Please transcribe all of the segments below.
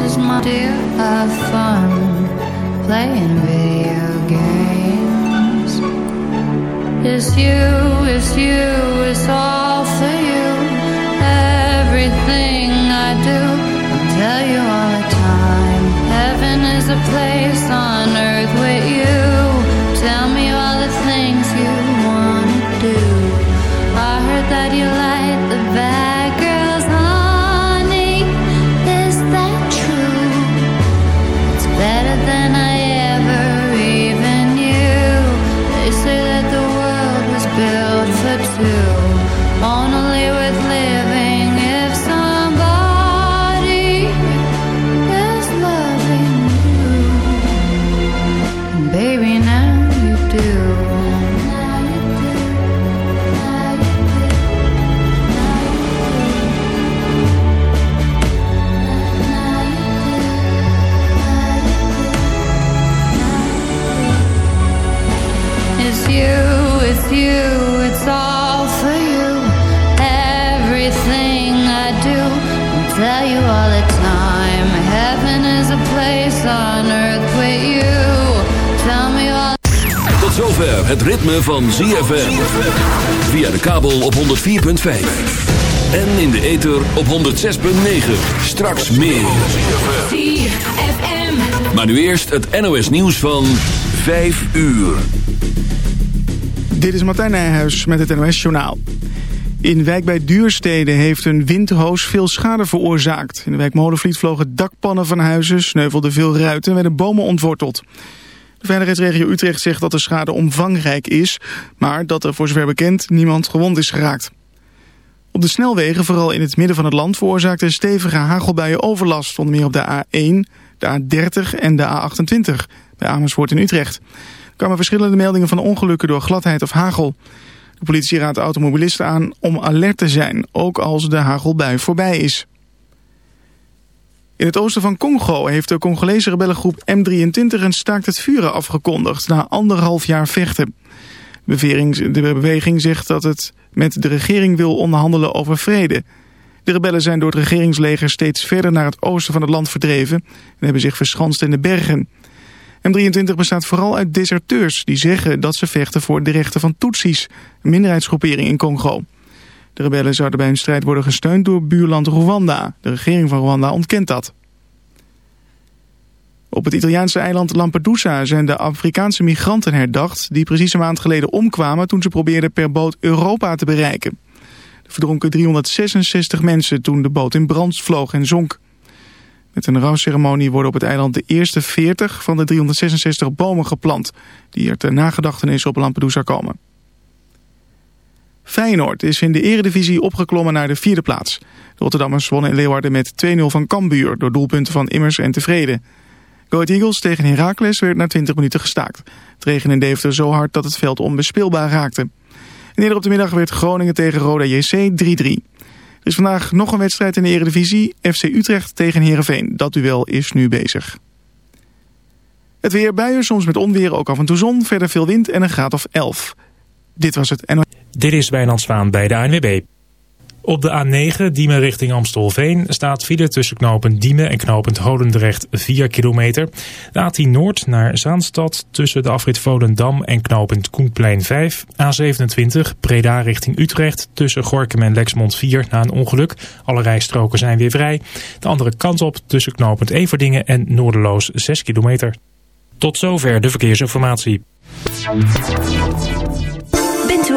is my dear. Have fun playing video games. It's you, it's you, it's all for you. Everything I do, I'll tell you all the time. Heaven is a place het ritme van ZFM. Via de kabel op 104.5. En in de ether op 106.9. Straks meer. Maar nu eerst het NOS nieuws van 5 uur. Dit is Martijn Nijhuis met het NOS Journaal. In wijk bij Duurstede heeft een windhoos veel schade veroorzaakt. In de wijk Molenvliet vlogen dakpannen van huizen, sneuvelden veel ruiten en werden bomen ontworteld. De veiligheidsregio Utrecht zegt dat de schade omvangrijk is, maar dat er voor zover bekend niemand gewond is geraakt. Op de snelwegen, vooral in het midden van het land, veroorzaakten stevige hagelbuien overlast, onder meer op de A1, de A30 en de A28 bij Amersfoort in Utrecht. Er kwamen verschillende meldingen van ongelukken door gladheid of hagel. De politie raadt automobilisten aan om alert te zijn, ook als de hagelbui voorbij is. In het oosten van Congo heeft de Congolese rebellengroep M23 een staakt het vuren afgekondigd na anderhalf jaar vechten. De beweging, zegt dat het met de regering wil onderhandelen over vrede. De rebellen zijn door het regeringsleger steeds verder naar het oosten van het land verdreven en hebben zich verschanst in de bergen. M23 bestaat vooral uit deserteurs die zeggen dat ze vechten voor de rechten van Tutsis, een minderheidsgroepering in Congo. De rebellen zouden bij hun strijd worden gesteund door buurland Rwanda. De regering van Rwanda ontkent dat. Op het Italiaanse eiland Lampedusa zijn de Afrikaanse migranten herdacht... die precies een maand geleden omkwamen toen ze probeerden per boot Europa te bereiken. Er verdronken 366 mensen toen de boot in brand vloog en zonk. Met een rouwceremonie worden op het eiland de eerste 40 van de 366 bomen geplant... die er ter nagedachtenis op Lampedusa komen. Feyenoord is in de eredivisie opgeklommen naar de vierde plaats. De Rotterdammers wonnen in Leeuwarden met 2-0 van Cambuur... door doelpunten van Immers en Tevreden. Go Ahead Eagles tegen Heracles werd na 20 minuten gestaakt. Het regende in Deventer zo hard dat het veld onbespeelbaar raakte. En eerder op de middag werd Groningen tegen Roda JC 3-3. Er is vandaag nog een wedstrijd in de eredivisie. FC Utrecht tegen Heerenveen. Dat duel is nu bezig. Het weer buien, soms met onweer, ook af en toe zon. Verder veel wind en een graad of 11. Dit was het NO. Dit is Wijnand Zwaan bij de ANWB. Op de A9 Diemen richting Amstelveen staat file tussen knooppunt Diemen en knooppunt Holendrecht 4 kilometer. De A10 Noord naar Zaanstad tussen de afrit Volendam en knooppunt Koenplein 5. A27 Breda richting Utrecht tussen Gorkum en Lexmond 4 na een ongeluk. Alle rijstroken zijn weer vrij. De andere kant op tussen knooppunt Everdingen en Noorderloos 6 kilometer. Tot zover de verkeersinformatie.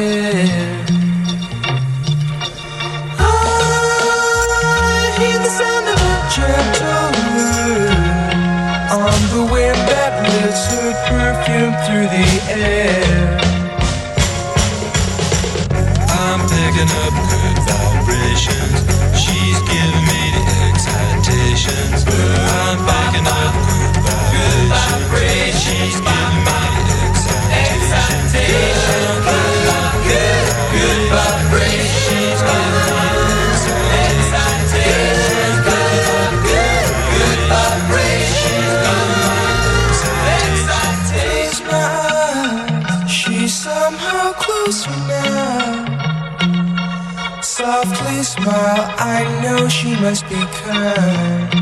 Yeah. Kind.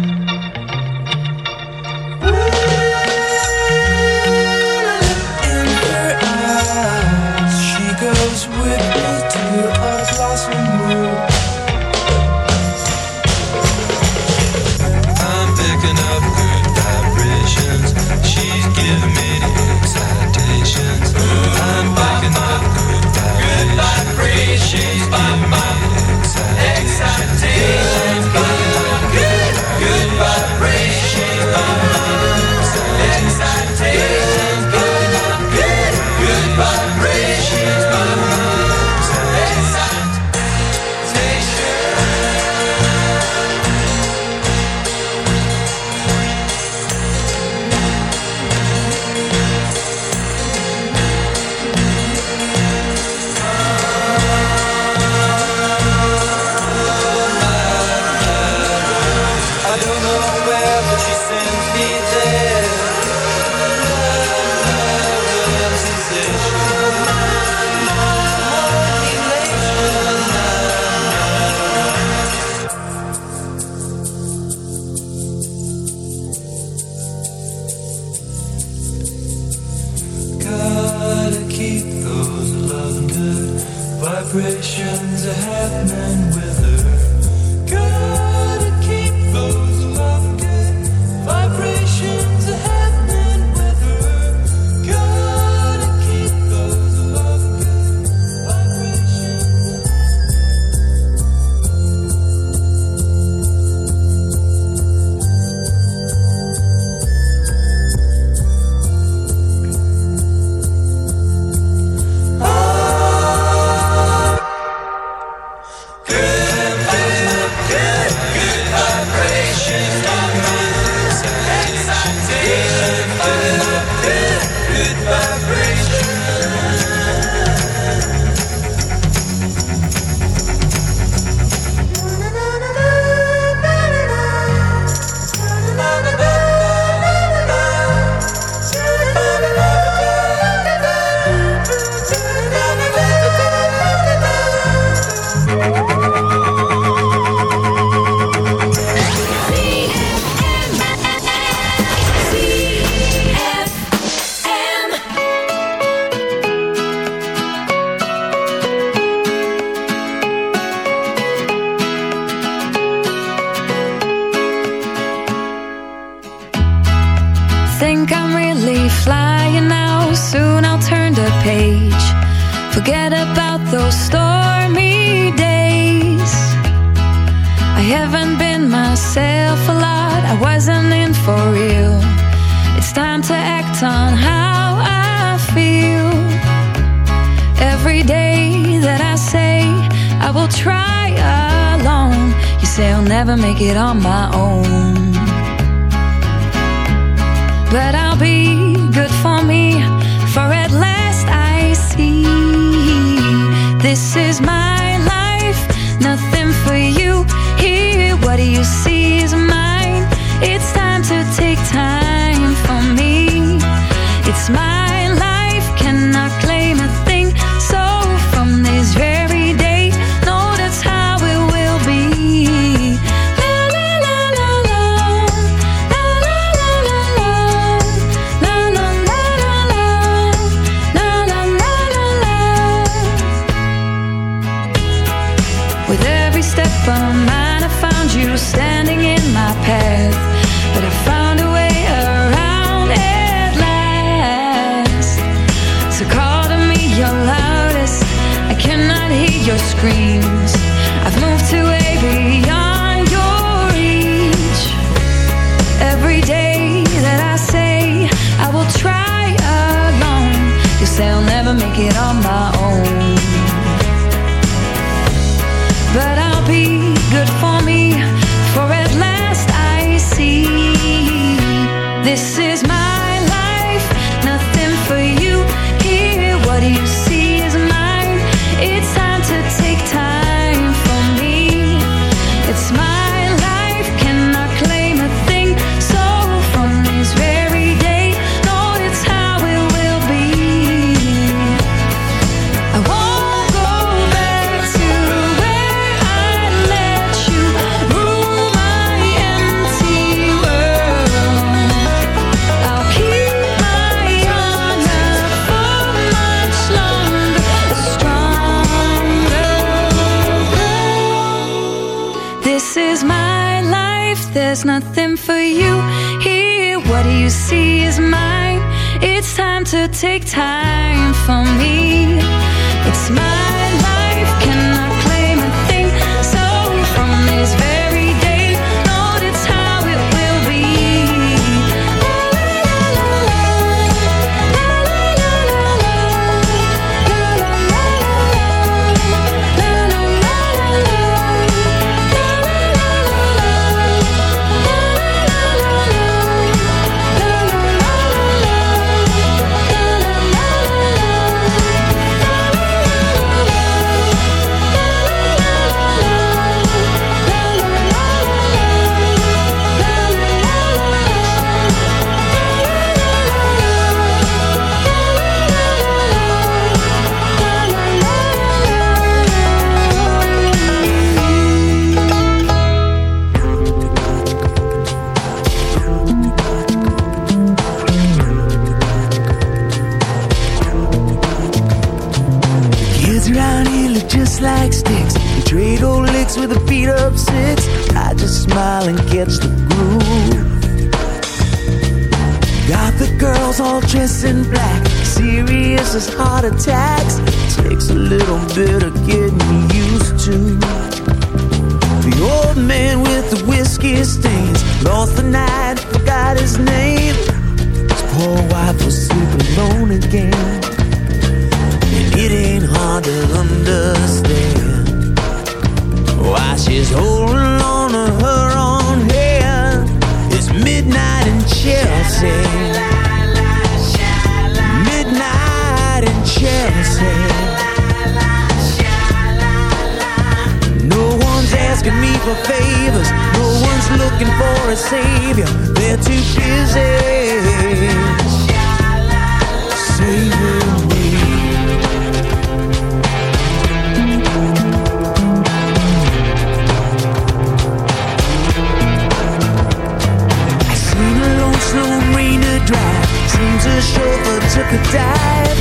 took a dive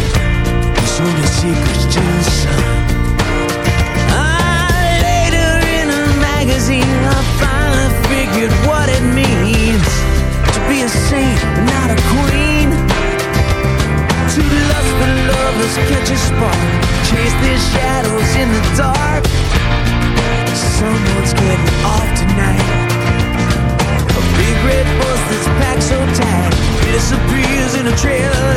Was on a secret juice ah, Later in a magazine I finally figured what it means To be a saint, not a queen To lust for lovers, catch a spark Chase their shadows in the dark Someone's getting off tonight. A big red bus that's packed so tight. Disappears in a trailer.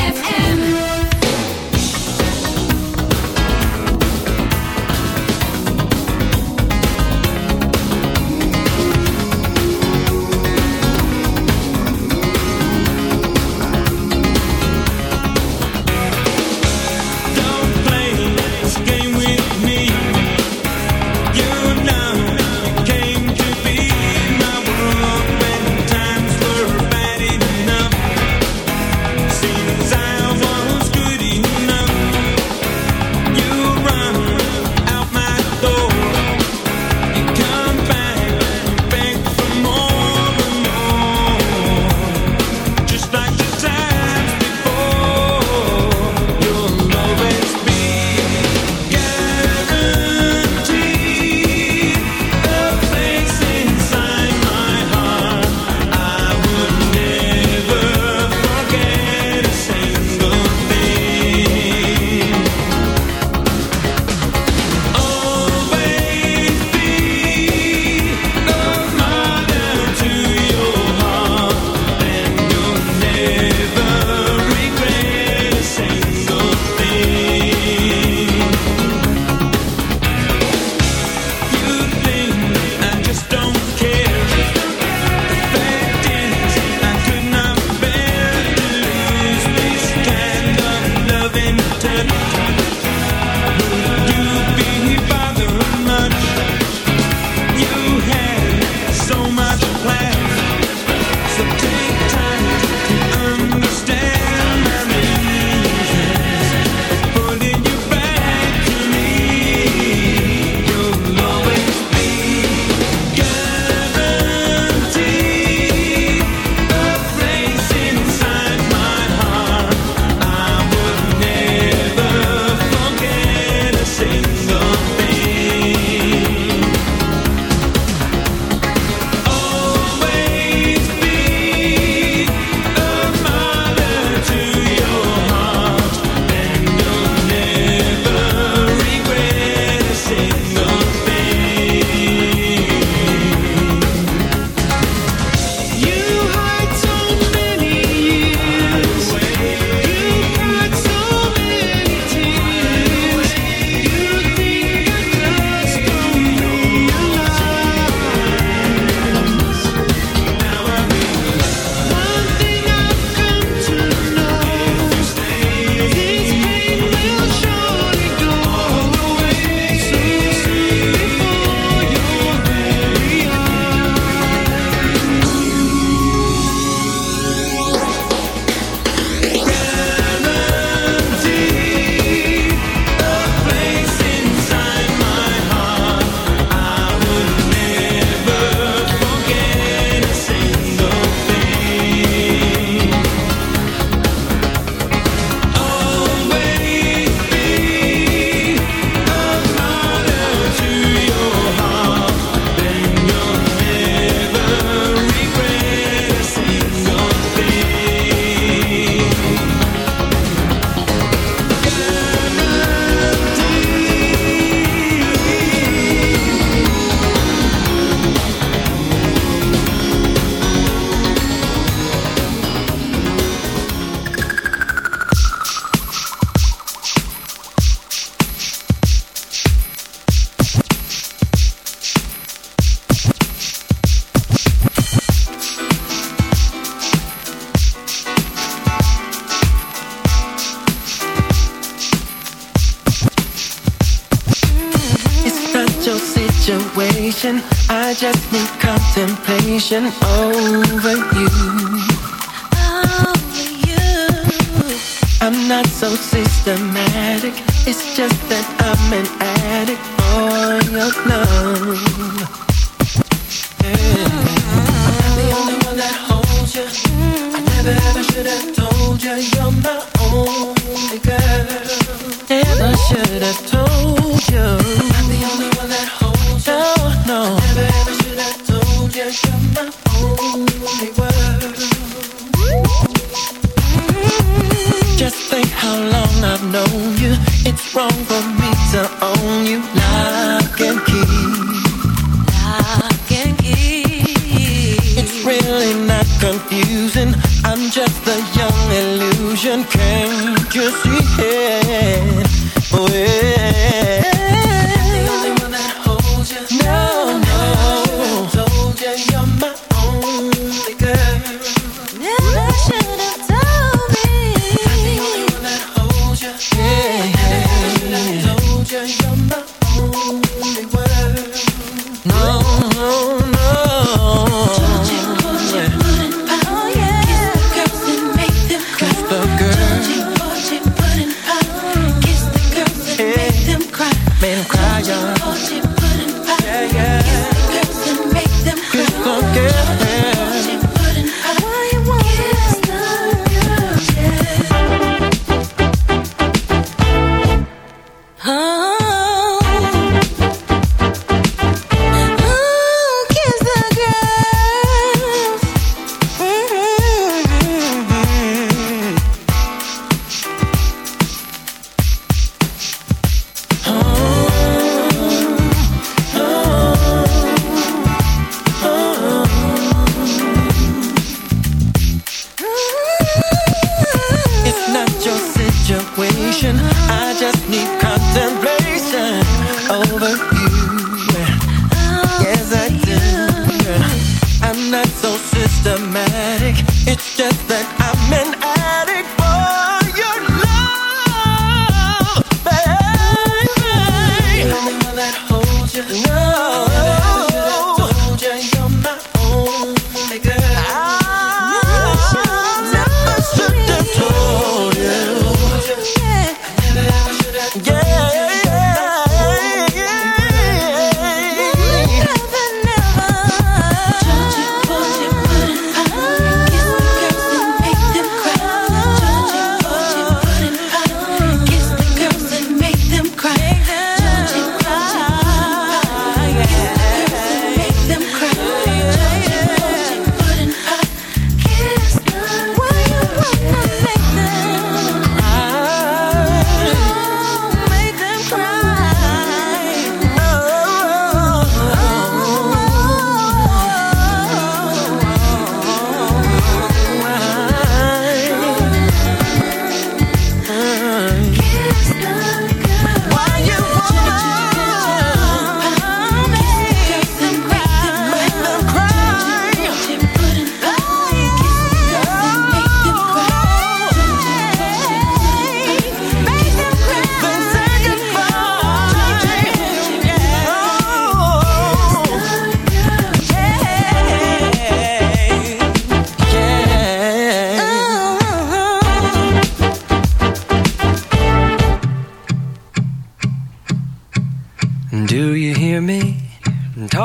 Oh.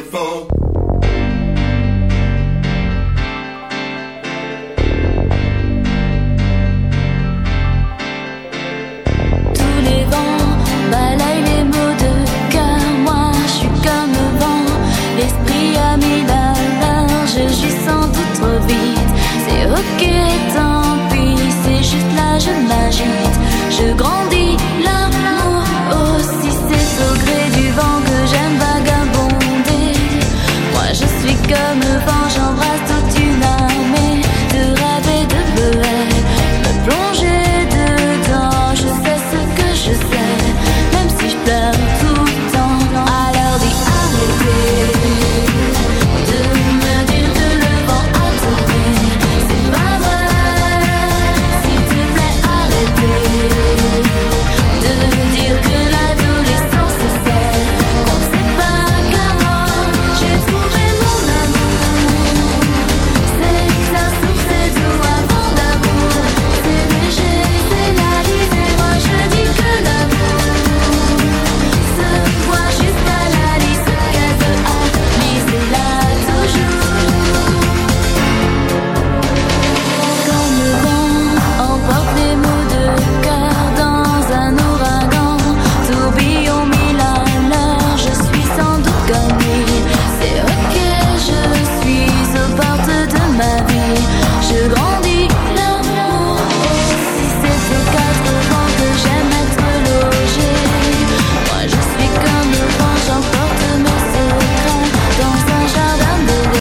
Beautiful.